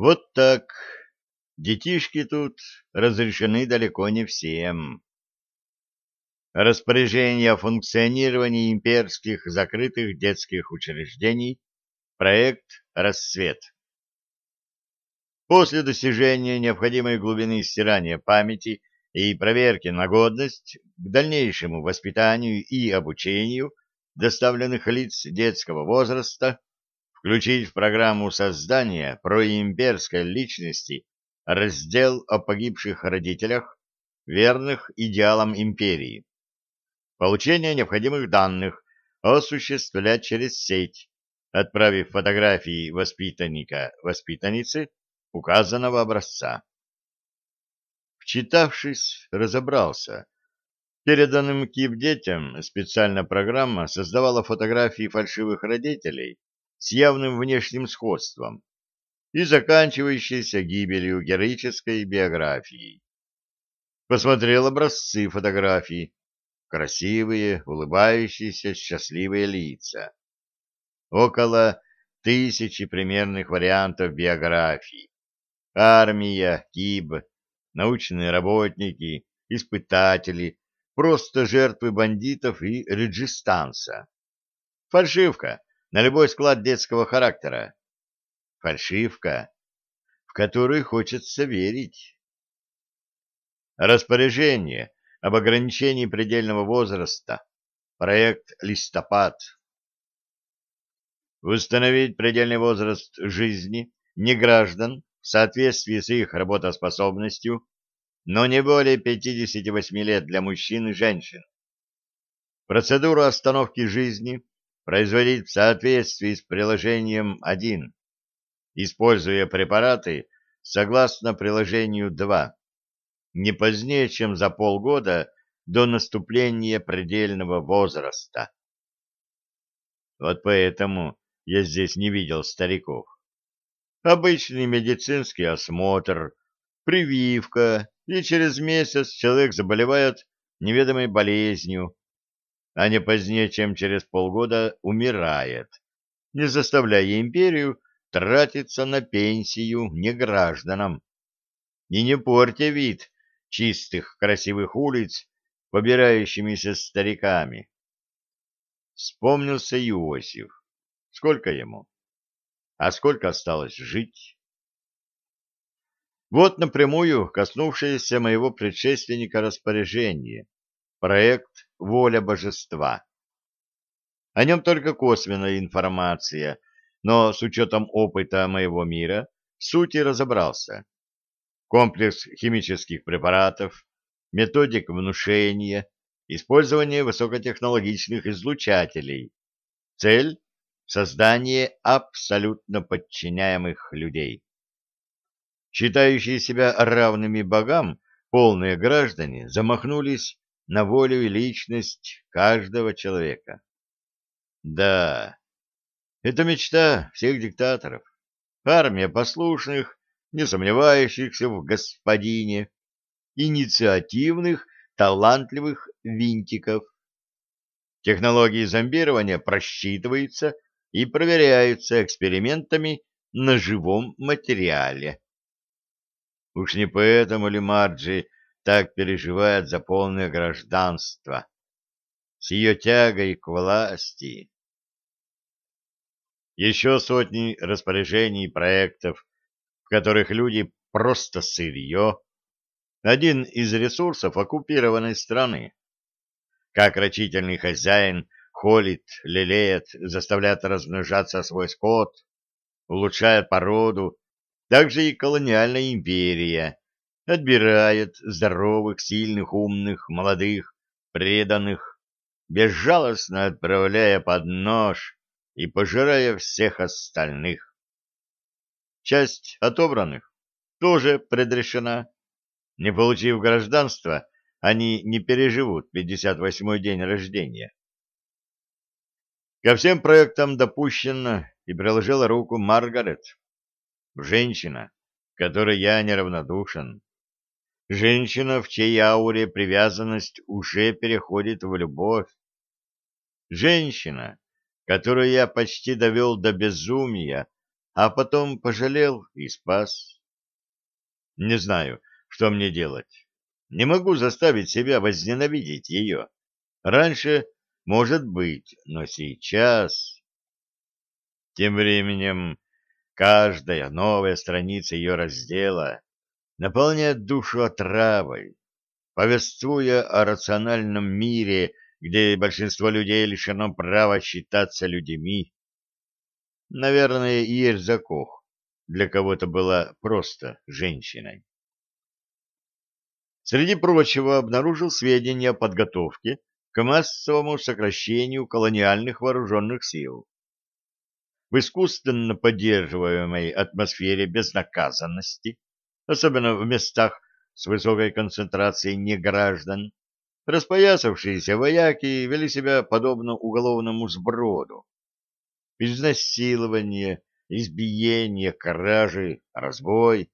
Вот так. Детишки тут разрешены далеко не всем. Распоряжение о функционировании имперских закрытых детских учреждений. Проект «Рассвет». После достижения необходимой глубины стирания памяти и проверки на годность к дальнейшему воспитанию и обучению доставленных лиц детского возраста включить в программу создания проимперской личности раздел о погибших родителях, верных идеалам империи. Получение необходимых данных осуществлять через сеть, отправив фотографии воспитанника-воспитанницы указанного образца. Вчитавшись, разобрался. Переданным КИП детям специальная программа создавала фотографии фальшивых родителей, с явным внешним сходством и заканчивающейся гибелью героической биографии. Посмотрел образцы фотографий, красивые, улыбающиеся, счастливые лица. Около тысячи примерных вариантов биографий. Армия, КИБ, научные работники, испытатели, просто жертвы бандитов и реджистанса. Фальшивка, на любой склад детского характера. Фальшивка, в которую хочется верить. Распоряжение об ограничении предельного возраста. Проект «Листопад». Установить предельный возраст жизни неграждан в соответствии с их работоспособностью, но не более 58 лет для мужчин и женщин. Процедуру остановки жизни производить в соответствии с приложением 1, используя препараты согласно приложению 2, не позднее, чем за полгода до наступления предельного возраста. Вот поэтому я здесь не видел стариков. Обычный медицинский осмотр, прививка, и через месяц человек заболевает неведомой болезнью, а не позднее, чем через полгода умирает, не заставляя империю тратиться на пенсию негражданам. И не портя вид чистых красивых улиц побирающимися стариками. Вспомнился Иосиф. Сколько ему? А сколько осталось жить? Вот напрямую коснувшееся моего предшественника распоряжение. Проект воля божества. О нем только косвенная информация, но с учетом опыта моего мира в сути разобрался. Комплекс химических препаратов, методик внушения, использование высокотехнологичных излучателей. Цель – создание абсолютно подчиняемых людей. Считающие себя равными богам, полные граждане замахнулись на волю и личность каждого человека. Да, это мечта всех диктаторов. Армия послушных, не сомневающихся в господине, инициативных, талантливых винтиков. Технологии зомбирования просчитываются и проверяются экспериментами на живом материале. Уж не поэтому ли Марджи так переживает за полное гражданство, с ее тягой к власти. Еще сотни распоряжений и проектов, в которых люди просто сырье, один из ресурсов оккупированной страны. Как рачительный хозяин холит, лелеет, заставляет размножаться свой скот, улучшает породу, так же и колониальная империя отбирает здоровых, сильных, умных, молодых, преданных, безжалостно отправляя под нож и пожирая всех остальных. Часть отобранных тоже предрешена. Не получив гражданства, они не переживут 58-й день рождения. Ко всем проектам допущена и приложила руку Маргарет, женщина, которой я неравнодушен. Женщина, в чьей ауре привязанность уже переходит в любовь. Женщина, которую я почти довел до безумия, а потом пожалел и спас. Не знаю, что мне делать. Не могу заставить себя возненавидеть ее. Раньше, может быть, но сейчас... Тем временем каждая новая страница ее раздела наполняет душу отравой, повествуя о рациональном мире, где большинство людей лишено права считаться людьми. Наверное, Ельзакох для кого-то была просто женщиной. Среди прочего обнаружил сведения о подготовке к массовому сокращению колониальных вооруженных сил. В искусственно поддерживаемой атмосфере безнаказанности, особенно в местах с высокой концентрацией неграждан, распоясавшиеся вояки вели себя подобно уголовному сброду. Изнасилование, избиение, кражи, разбой.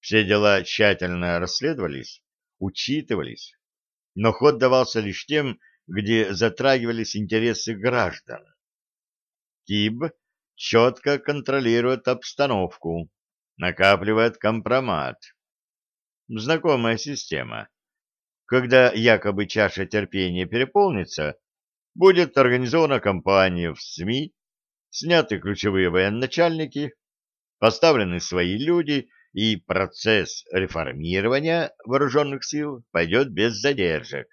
Все дела тщательно расследовались, учитывались, но ход давался лишь тем, где затрагивались интересы граждан. КИБ четко контролирует обстановку, накапливает компромат. Знакомая система. Когда якобы чаша терпения переполнится, будет организована кампания в СМИ, сняты ключевые военачальники, поставлены свои люди, и процесс реформирования вооруженных сил пойдет без задержек.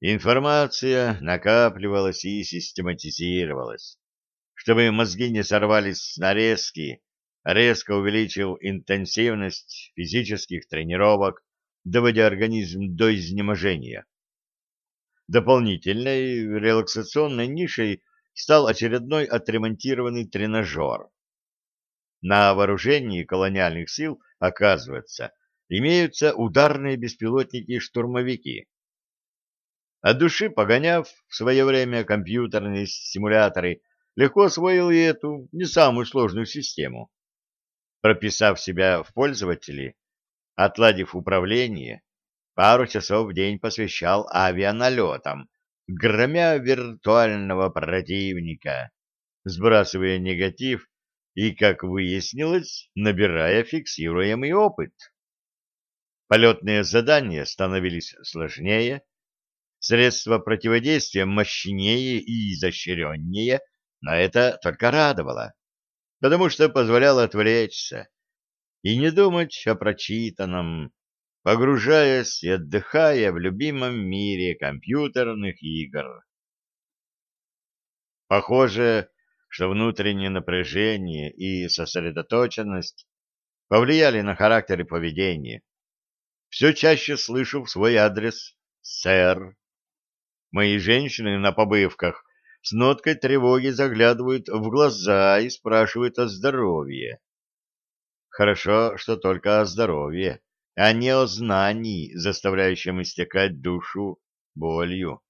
Информация накапливалась и систематизировалась. Чтобы мозги не сорвались с нарезки, резко увеличил интенсивность физических тренировок, доводя организм до изнеможения. Дополнительной релаксационной нишей стал очередной отремонтированный тренажер. На вооружении колониальных сил, оказывается, имеются ударные беспилотники-штурмовики. От души погоняв в свое время компьютерные симуляторы, легко освоил и эту не самую сложную систему прописав себя в пользователи, отладив управление, пару часов в день посвящал авианалетам, громя виртуального противника, сбрасывая негатив и, как выяснилось, набирая фиксируемый опыт. Полетные задания становились сложнее, средства противодействия мощнее и изощреннее, но это только радовало потому что позволял отвлечься и не думать о прочитанном, погружаясь и отдыхая в любимом мире компьютерных игр. Похоже, что внутреннее напряжение и сосредоточенность повлияли на характер и поведение. Все чаще слышу в свой адрес «сэр». Мои женщины на побывках с ноткой тревоги заглядывают в глаза и спрашивают о здоровье. Хорошо, что только о здоровье, а не о знании, заставляющем истекать душу болью.